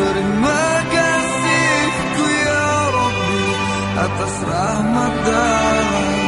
Terima kasihku ya Rabbi atas rahmat darah.